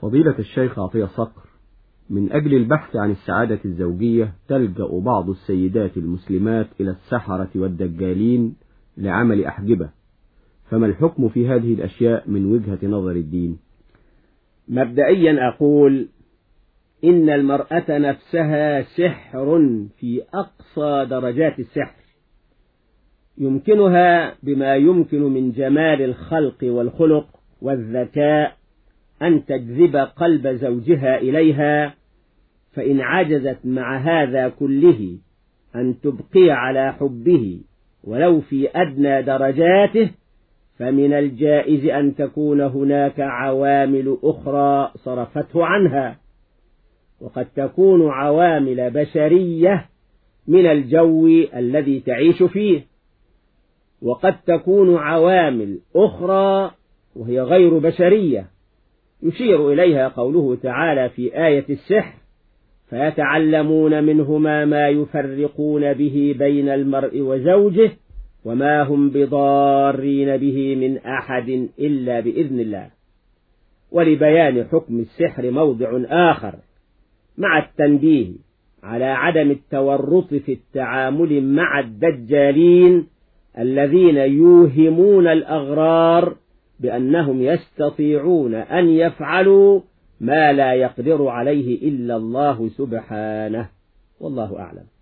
فضيلة الشيخ عطية صقر من أجل البحث عن السعادة الزوجية تلجأ بعض السيدات المسلمات إلى السحرة والدجالين لعمل أحجبة فما الحكم في هذه الأشياء من وجهة نظر الدين؟ مبدئيا أقول إن المرأة نفسها سحر في أقصى درجات السحر يمكنها بما يمكن من جمال الخلق والخلق والذكاء أن تجذب قلب زوجها إليها فإن عجزت مع هذا كله أن تبقي على حبه ولو في أدنى درجاته فمن الجائز أن تكون هناك عوامل أخرى صرفته عنها. وقد تكون عوامل بشرية من الجو الذي تعيش فيه. وقد تكون عوامل أخرى وهي غير بشرية. يشير إليها قوله تعالى في آية السحر فيتعلمون منهما ما يفرقون به بين المرء وزوجه وما هم بضارين به من أحد إلا بإذن الله. ولبيان حكم السحر موضع آخر مع التنبيه على عدم التورط في التعامل مع الدجالين الذين يوهمون الأغرار بأنهم يستطيعون أن يفعلوا ما لا يقدر عليه إلا الله سبحانه. والله أعلم.